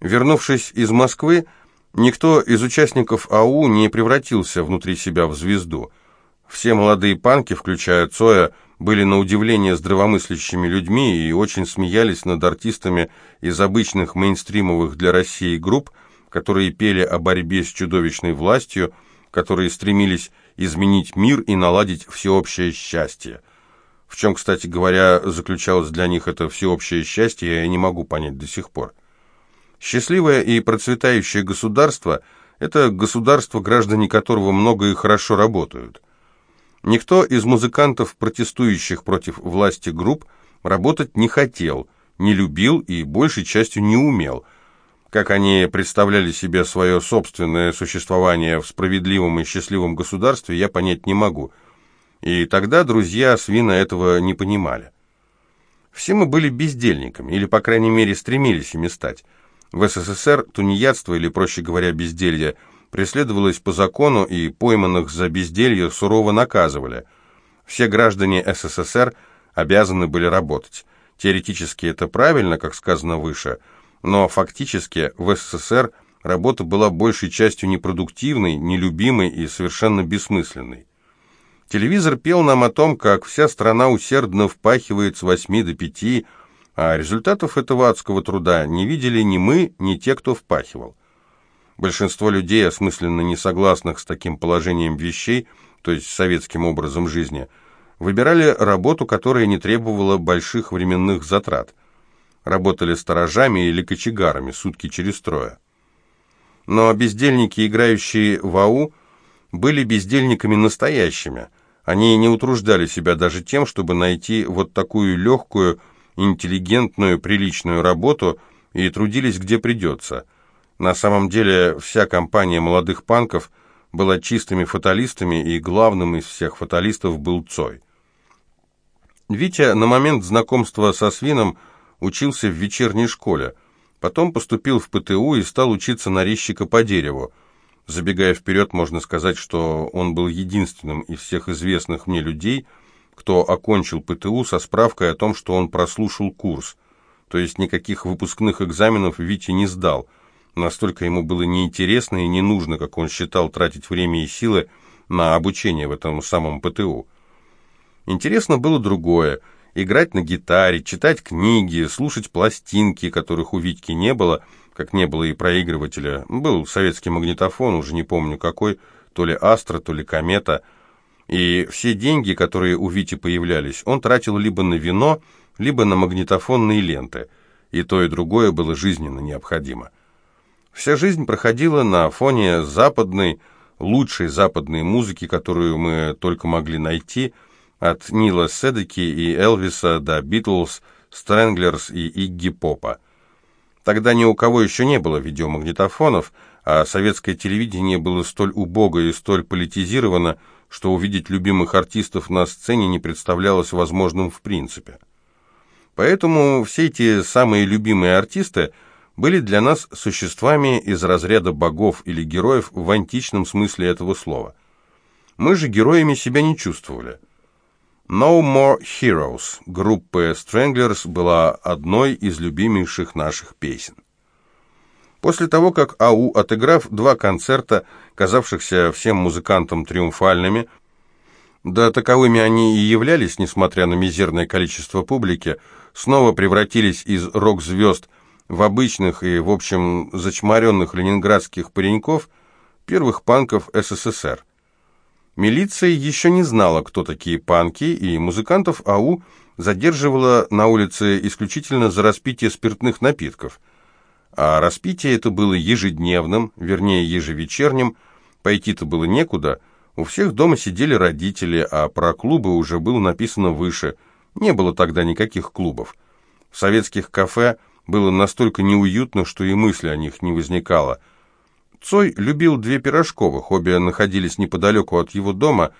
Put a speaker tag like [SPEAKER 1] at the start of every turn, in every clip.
[SPEAKER 1] Вернувшись из Москвы, никто из участников АУ не превратился внутри себя в звезду. Все молодые панки, включая Цоя, были на удивление здравомыслящими людьми и очень смеялись над артистами из обычных мейнстримовых для России групп, которые пели о борьбе с чудовищной властью, которые стремились изменить мир и наладить всеобщее счастье. В чем, кстати говоря, заключалось для них это всеобщее счастье, я не могу понять до сих пор. Счастливое и процветающее государство – это государство, граждане которого много и хорошо работают. Никто из музыкантов, протестующих против власти групп, работать не хотел, не любил и большей частью не умел. Как они представляли себе свое собственное существование в справедливом и счастливом государстве, я понять не могу. И тогда друзья Свина этого не понимали. Все мы были бездельниками, или, по крайней мере, стремились ими стать. В СССР тунеядство, или, проще говоря, безделье, преследовалось по закону, и пойманных за безделье сурово наказывали. Все граждане СССР обязаны были работать. Теоретически это правильно, как сказано выше, но фактически в СССР работа была большей частью непродуктивной, нелюбимой и совершенно бессмысленной. Телевизор пел нам о том, как вся страна усердно впахивает с 8 до 5, а результатов этого адского труда не видели ни мы, ни те, кто впахивал. Большинство людей, осмысленно не согласных с таким положением вещей, то есть советским образом жизни, выбирали работу, которая не требовала больших временных затрат. Работали сторожами или кочегарами сутки через трое. Но бездельники, играющие в АУ, были бездельниками настоящими. Они не утруждали себя даже тем, чтобы найти вот такую легкую, интеллигентную, приличную работу и трудились где придется. На самом деле вся компания молодых панков была чистыми фаталистами, и главным из всех фаталистов был Цой. Витя на момент знакомства со Свином учился в вечерней школе, потом поступил в ПТУ и стал учиться на резчика по дереву. Забегая вперед, можно сказать, что он был единственным из всех известных мне людей, кто окончил ПТУ со справкой о том, что он прослушал курс. То есть никаких выпускных экзаменов Витя не сдал. Настолько ему было неинтересно и не нужно, как он считал, тратить время и силы на обучение в этом самом ПТУ. Интересно было другое – играть на гитаре, читать книги, слушать пластинки, которых у Витьки не было, как не было и проигрывателя. Был советский магнитофон, уже не помню какой, то ли «Астра», то ли «Комета», и все деньги, которые у Вити появлялись, он тратил либо на вино, либо на магнитофонные ленты, и то и другое было жизненно необходимо. Вся жизнь проходила на фоне западной, лучшей западной музыки, которую мы только могли найти, от Нила Седеки и Элвиса до Битлз, Стрэнглерс и Игги Попа. Тогда ни у кого еще не было видеомагнитофонов, а советское телевидение было столь убого и столь политизировано, что увидеть любимых артистов на сцене не представлялось возможным в принципе. Поэтому все эти самые любимые артисты были для нас существами из разряда богов или героев в античном смысле этого слова. Мы же героями себя не чувствовали. No More Heroes группы Stranglers была одной из любимейших наших песен. После того, как АУ, отыграв два концерта, казавшихся всем музыкантам триумфальными, да таковыми они и являлись, несмотря на мизерное количество публики, снова превратились из рок-звезд в обычных и, в общем, зачмаренных ленинградских пареньков, первых панков СССР. Милиция еще не знала, кто такие панки, и музыкантов АУ задерживала на улице исключительно за распитие спиртных напитков – а распитие это было ежедневным, вернее ежевечерним, пойти-то было некуда, у всех дома сидели родители, а про клубы уже было написано выше, не было тогда никаких клубов. В советских кафе было настолько неуютно, что и мысли о них не возникало. Цой любил две пирожковых, обе находились неподалеку от его дома,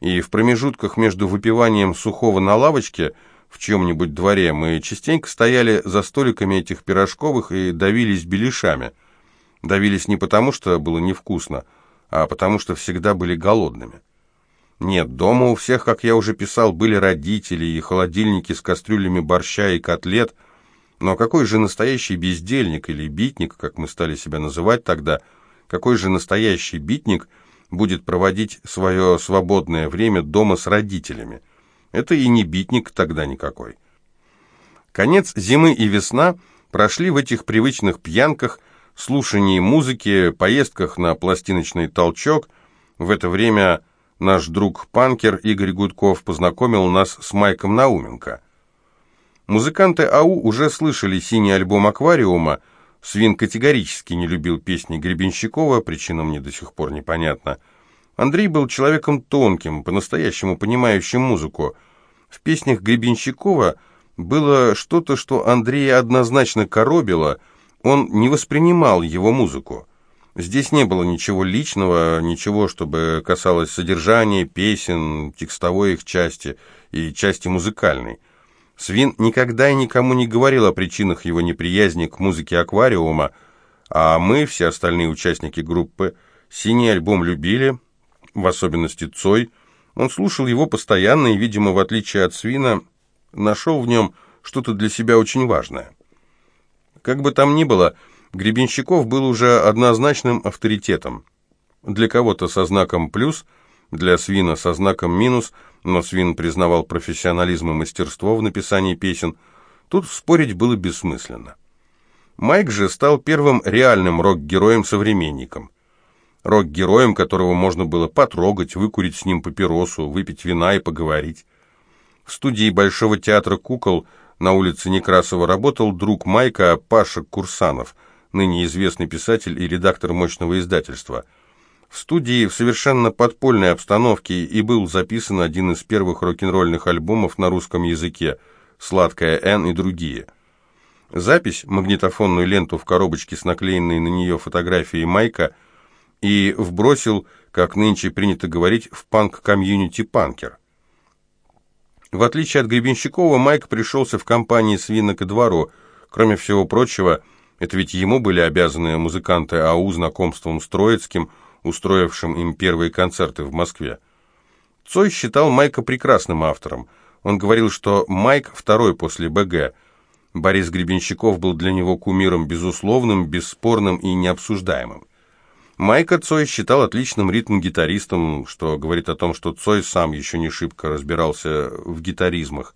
[SPEAKER 1] и в промежутках между выпиванием сухого на лавочке – в чем-нибудь дворе, мы частенько стояли за столиками этих пирожковых и давились беляшами. Давились не потому, что было невкусно, а потому что всегда были голодными. Нет, дома у всех, как я уже писал, были родители и холодильники с кастрюлями борща и котлет, Но какой же настоящий бездельник или битник, как мы стали себя называть тогда, какой же настоящий битник будет проводить свое свободное время дома с родителями? Это и не битник тогда никакой. Конец зимы и весна прошли в этих привычных пьянках, слушании музыки, поездках на пластиночный толчок. В это время наш друг панкер Игорь Гудков познакомил нас с Майком Науменко. Музыканты АУ уже слышали синий альбом «Аквариума», Свин категорически не любил песни Гребенщикова, причина мне до сих пор непонятна. Андрей был человеком тонким, по-настоящему понимающим музыку. В песнях Гребенщикова – было что-то, что Андрея однозначно коробило, он не воспринимал его музыку. Здесь не было ничего личного, ничего, чтобы касалось содержания, песен, текстовой их части и части музыкальной. Свин никогда и никому не говорил о причинах его неприязни к музыке «Аквариума», а мы, все остальные участники группы, «Синий альбом» любили, в особенности Цой. Он слушал его постоянно и, видимо, в отличие от Свина, нашел в нем что-то для себя очень важное. Как бы там ни было, Гребенщиков был уже однозначным авторитетом. Для кого-то со знаком «плюс», для Свина со знаком «минус», но Свин признавал профессионализм и мастерство в написании песен. Тут спорить было бессмысленно. Майк же стал первым реальным рок-героем-современником. Рок-героем, которого можно было потрогать, выкурить с ним папиросу, выпить вина и поговорить. В студии Большого театра кукол на улице Некрасова работал друг Майка Паша Курсанов, ныне известный писатель и редактор мощного издательства. В студии в совершенно подпольной обстановке и был записан один из первых рок-н-ролльных альбомов на русском языке «Сладкая Н» и другие. Запись, магнитофонную ленту в коробочке с наклеенной на нее фотографией Майка и вбросил, как нынче принято говорить, в панк-комьюнити «Панкер». В отличие от Гребенщикова, Майк пришелся в компании свинок и двору. Кроме всего прочего, это ведь ему были обязаны музыканты АУ знакомством с Троицким, устроившим им первые концерты в Москве. Цой считал Майка прекрасным автором. Он говорил, что Майк второй после БГ. Борис Гребенщиков был для него кумиром безусловным, бесспорным и необсуждаемым. Майка Цой считал отличным ритм-гитаристом, что говорит о том, что Цой сам еще не шибко разбирался в гитаризмах.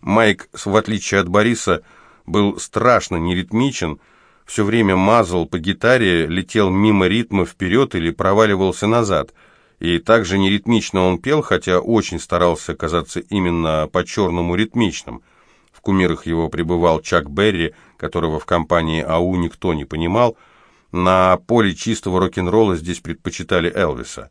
[SPEAKER 1] Майк, в отличие от Бориса, был страшно неритмичен, все время мазал по гитаре, летел мимо ритма вперед или проваливался назад. И также неритмично он пел, хотя очень старался казаться именно по-черному ритмичным. В кумирах его пребывал Чак Берри, которого в компании АУ никто не понимал, на поле чистого рок-н-ролла здесь предпочитали Элвиса.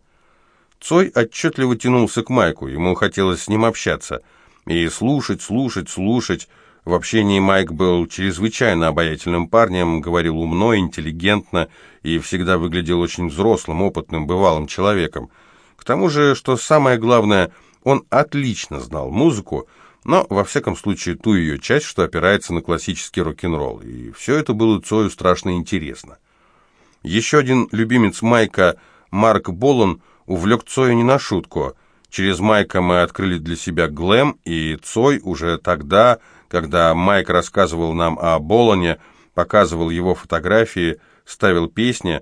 [SPEAKER 1] Цой отчетливо тянулся к Майку, ему хотелось с ним общаться. И слушать, слушать, слушать. В общении Майк был чрезвычайно обаятельным парнем, говорил умно, интеллигентно и всегда выглядел очень взрослым, опытным, бывалым человеком. К тому же, что самое главное, он отлично знал музыку, но, во всяком случае, ту ее часть, что опирается на классический рок-н-ролл. И все это было Цою страшно интересно. Еще один любимец Майка, Марк Болон, увлек Цоя не на шутку. Через Майка мы открыли для себя глэм, и Цой уже тогда, когда Майк рассказывал нам о Болоне, показывал его фотографии, ставил песни.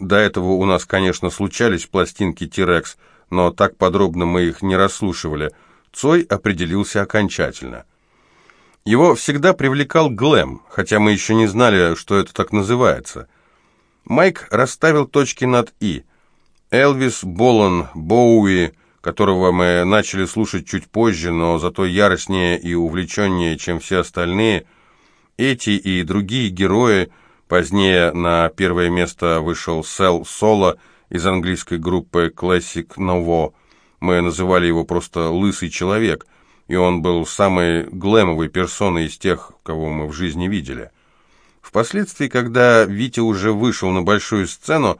[SPEAKER 1] До этого у нас, конечно, случались пластинки Тирекс, но так подробно мы их не расслушивали. Цой определился окончательно. Его всегда привлекал глэм, хотя мы еще не знали, что это так называется. Майк расставил точки над «и». Элвис, Болон, Боуи, которого мы начали слушать чуть позже, но зато яростнее и увлеченнее, чем все остальные, эти и другие герои, позднее на первое место вышел Сел Соло из английской группы Classic Novo, мы называли его просто «лысый человек», и он был самой глэмовой персоной из тех, кого мы в жизни видели. Впоследствии, когда Витя уже вышел на большую сцену,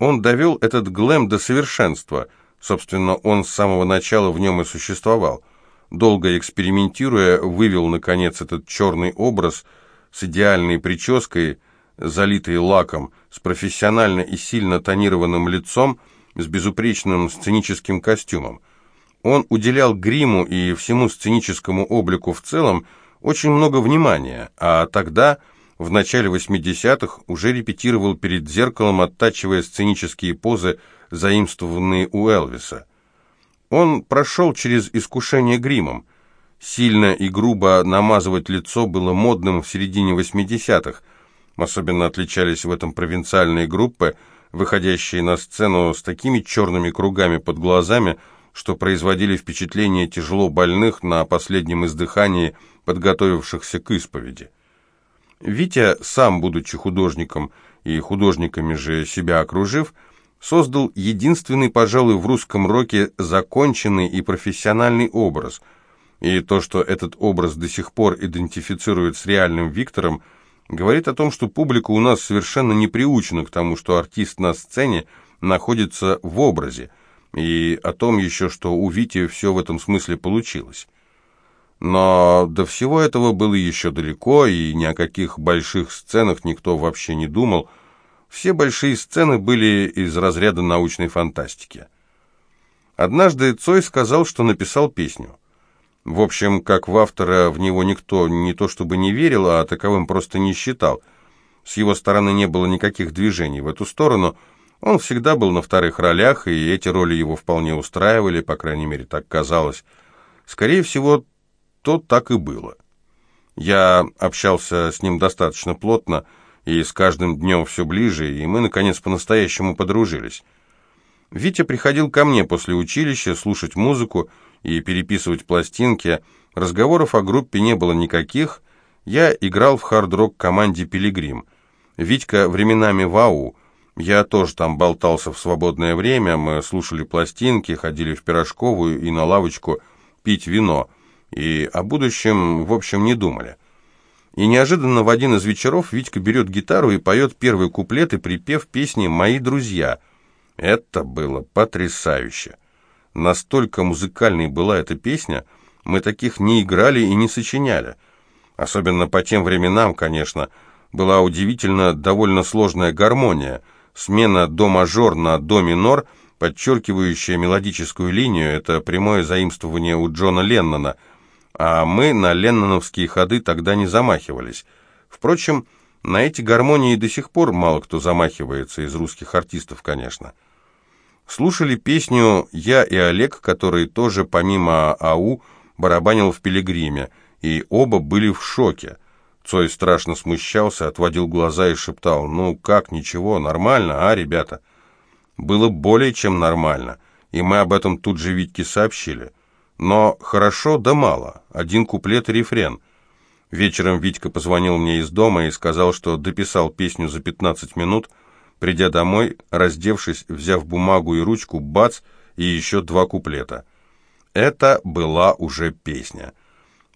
[SPEAKER 1] он довел этот глэм до совершенства. Собственно, он с самого начала в нем и существовал. Долго экспериментируя, вывел, наконец, этот черный образ с идеальной прической, залитой лаком, с профессионально и сильно тонированным лицом, с безупречным сценическим костюмом. Он уделял гриму и всему сценическому облику в целом очень много внимания, а тогда, в начале 80-х, уже репетировал перед зеркалом, оттачивая сценические позы, заимствованные у Элвиса. Он прошел через искушение гримом. Сильно и грубо намазывать лицо было модным в середине 80-х. Особенно отличались в этом провинциальные группы, выходящие на сцену с такими черными кругами под глазами, что производили впечатление тяжело больных на последнем издыхании, подготовившихся к исповеди. Витя, сам будучи художником и художниками же себя окружив, создал единственный, пожалуй, в русском роке законченный и профессиональный образ. И то, что этот образ до сих пор идентифицирует с реальным Виктором, говорит о том, что публика у нас совершенно не приучена к тому, что артист на сцене находится в образе – и о том еще, что у Вити все в этом смысле получилось. Но до всего этого было еще далеко, и ни о каких больших сценах никто вообще не думал. Все большие сцены были из разряда научной фантастики. Однажды Цой сказал, что написал песню. В общем, как в автора в него никто не то чтобы не верил, а таковым просто не считал. С его стороны не было никаких движений в эту сторону – он всегда был на вторых ролях, и эти роли его вполне устраивали, по крайней мере, так казалось. Скорее всего, то так и было. Я общался с ним достаточно плотно, и с каждым днем все ближе, и мы, наконец, по-настоящему подружились. Витя приходил ко мне после училища слушать музыку и переписывать пластинки. Разговоров о группе не было никаких. Я играл в хард-рок команде «Пилигрим». Витька временами вау, я тоже там болтался в свободное время, мы слушали пластинки, ходили в пирожковую и на лавочку пить вино, и о будущем, в общем, не думали. И неожиданно в один из вечеров Витька берет гитару и поет первый куплет и припев песни «Мои друзья». Это было потрясающе. Настолько музыкальной была эта песня, мы таких не играли и не сочиняли. Особенно по тем временам, конечно, была удивительно довольно сложная гармония – Смена до-мажор на до-минор, подчеркивающая мелодическую линию, это прямое заимствование у Джона Леннона, а мы на ленноновские ходы тогда не замахивались. Впрочем, на эти гармонии до сих пор мало кто замахивается, из русских артистов, конечно. Слушали песню «Я и Олег», который тоже, помимо АУ, барабанил в «Пилигриме», и оба были в шоке. Цой страшно смущался, отводил глаза и шептал, «Ну как, ничего, нормально, а, ребята?» Было более чем нормально, и мы об этом тут же Витьке сообщили. Но хорошо да мало, один куплет и рефрен. Вечером Витька позвонил мне из дома и сказал, что дописал песню за 15 минут, придя домой, раздевшись, взяв бумагу и ручку, бац, и еще два куплета. Это была уже песня.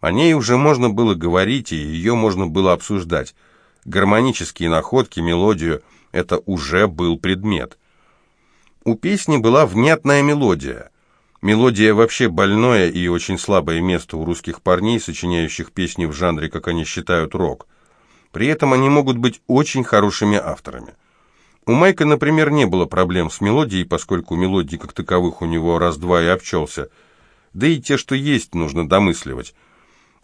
[SPEAKER 1] О ней уже можно было говорить, и ее можно было обсуждать. Гармонические находки, мелодию – это уже был предмет. У песни была внятная мелодия. Мелодия вообще больное и очень слабое место у русских парней, сочиняющих песни в жанре, как они считают, рок. При этом они могут быть очень хорошими авторами. У Майка, например, не было проблем с мелодией, поскольку мелодий как таковых у него раз-два и обчелся. Да и те, что есть, нужно домысливать.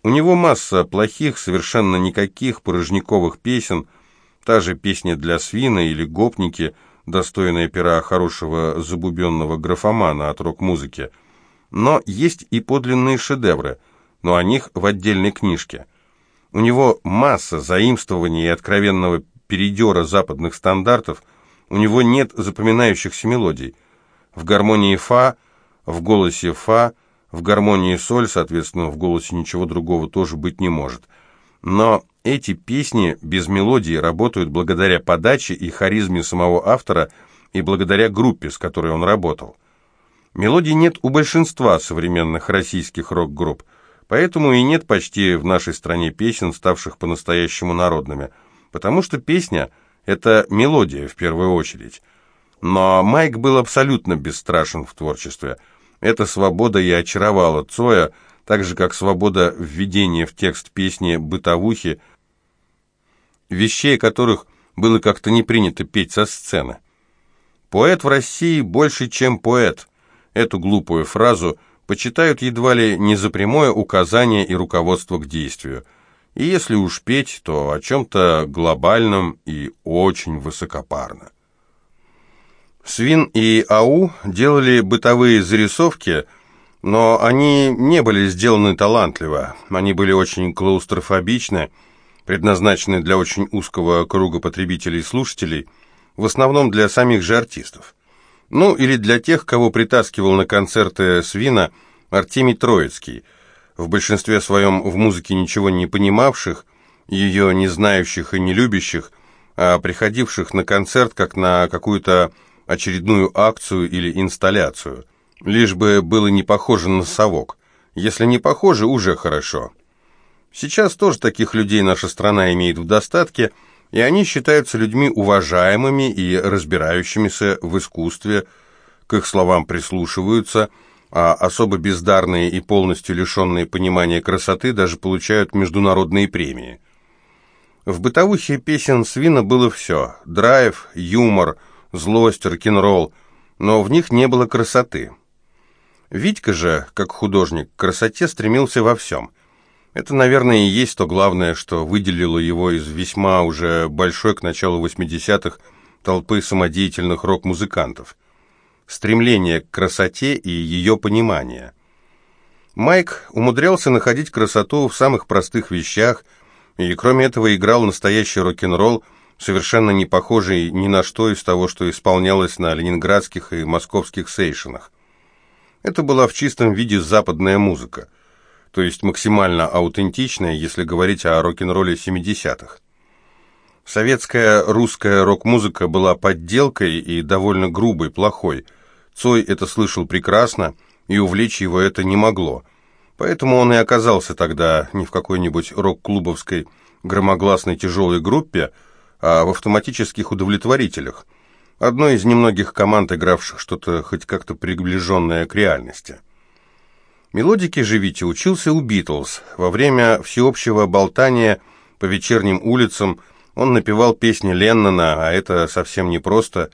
[SPEAKER 1] У него масса плохих, совершенно никаких порожниковых песен, та же песня для свина или гопники, достойная пера хорошего забубенного графомана от рок-музыки. Но есть и подлинные шедевры, но о них в отдельной книжке. У него масса заимствований и откровенного передера западных стандартов, у него нет запоминающихся мелодий. В гармонии фа, в голосе фа, в гармонии соль, соответственно, в голосе ничего другого тоже быть не может. Но эти песни без мелодии работают благодаря подаче и харизме самого автора и благодаря группе, с которой он работал. Мелодий нет у большинства современных российских рок-групп, поэтому и нет почти в нашей стране песен, ставших по-настоящему народными, потому что песня – это мелодия в первую очередь. Но Майк был абсолютно бесстрашен в творчестве – эта свобода и очаровала Цоя, так же, как свобода введения в текст песни «Бытовухи», вещей которых было как-то не принято петь со сцены. «Поэт в России больше, чем поэт». Эту глупую фразу почитают едва ли не за прямое указание и руководство к действию. И если уж петь, то о чем-то глобальном и очень высокопарно. Свин и Ау делали бытовые зарисовки, но они не были сделаны талантливо, они были очень клаустрофобичны, предназначены для очень узкого круга потребителей и слушателей, в основном для самих же артистов. Ну, или для тех, кого притаскивал на концерты Свина Артемий Троицкий, в большинстве своем в музыке ничего не понимавших, ее не знающих и не любящих, а приходивших на концерт как на какую-то очередную акцию или инсталляцию. Лишь бы было не похоже на совок. Если не похоже, уже хорошо. Сейчас тоже таких людей наша страна имеет в достатке, и они считаются людьми уважаемыми и разбирающимися в искусстве, к их словам прислушиваются, а особо бездарные и полностью лишенные понимания красоты даже получают международные премии. В бытовухе песен Свина было все – драйв, юмор – злость, рок-н-ролл, но в них не было красоты. Витька же, как художник, к красоте стремился во всем. Это, наверное, и есть то главное, что выделило его из весьма уже большой к началу 80-х толпы самодеятельных рок-музыкантов. Стремление к красоте и ее понимание. Майк умудрялся находить красоту в самых простых вещах, и кроме этого играл настоящий рок-н-ролл, совершенно не похожий ни на что из того, что исполнялось на ленинградских и московских сейшенах. Это была в чистом виде западная музыка, то есть максимально аутентичная, если говорить о рок-н-ролле 70-х. Советская русская рок-музыка была подделкой и довольно грубой, плохой. Цой это слышал прекрасно, и увлечь его это не могло. Поэтому он и оказался тогда не в какой-нибудь рок-клубовской громогласной тяжелой группе, а в автоматических удовлетворителях, одной из немногих команд, игравших что-то хоть как-то приближенное к реальности. Мелодики же Витя учился у Битлз. Во время всеобщего болтания по вечерним улицам он напевал песни Леннона, а это совсем непросто,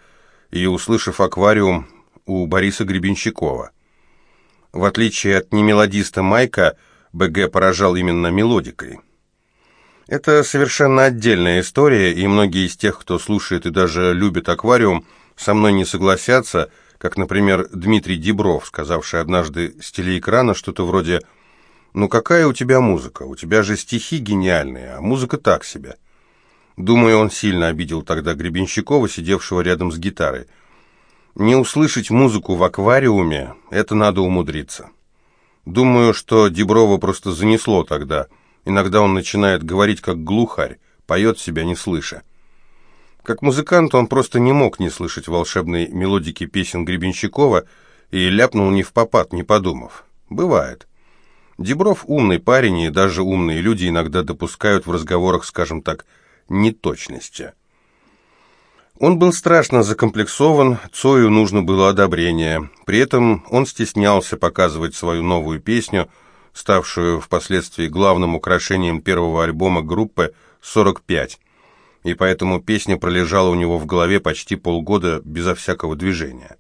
[SPEAKER 1] и, услышав «Аквариум» у Бориса Гребенщикова. В отличие от немелодиста Майка, БГ поражал именно мелодикой. Это совершенно отдельная история, и многие из тех, кто слушает и даже любит аквариум, со мной не согласятся, как, например, Дмитрий Дебров, сказавший однажды с телеэкрана что-то вроде «Ну какая у тебя музыка? У тебя же стихи гениальные, а музыка так себе». Думаю, он сильно обидел тогда Гребенщикова, сидевшего рядом с гитарой. Не услышать музыку в аквариуме – это надо умудриться. Думаю, что Деброва просто занесло тогда – Иногда он начинает говорить как глухарь, поет себя не слыша. Как музыкант он просто не мог не слышать волшебной мелодики песен Гребенщикова и ляпнул не в попад, не подумав. Бывает. Дебров умный парень, и даже умные люди иногда допускают в разговорах, скажем так, неточности. Он был страшно закомплексован, Цою нужно было одобрение. При этом он стеснялся показывать свою новую песню – ставшую впоследствии главным украшением первого альбома группы «45», и поэтому песня пролежала у него в голове почти полгода безо всякого движения.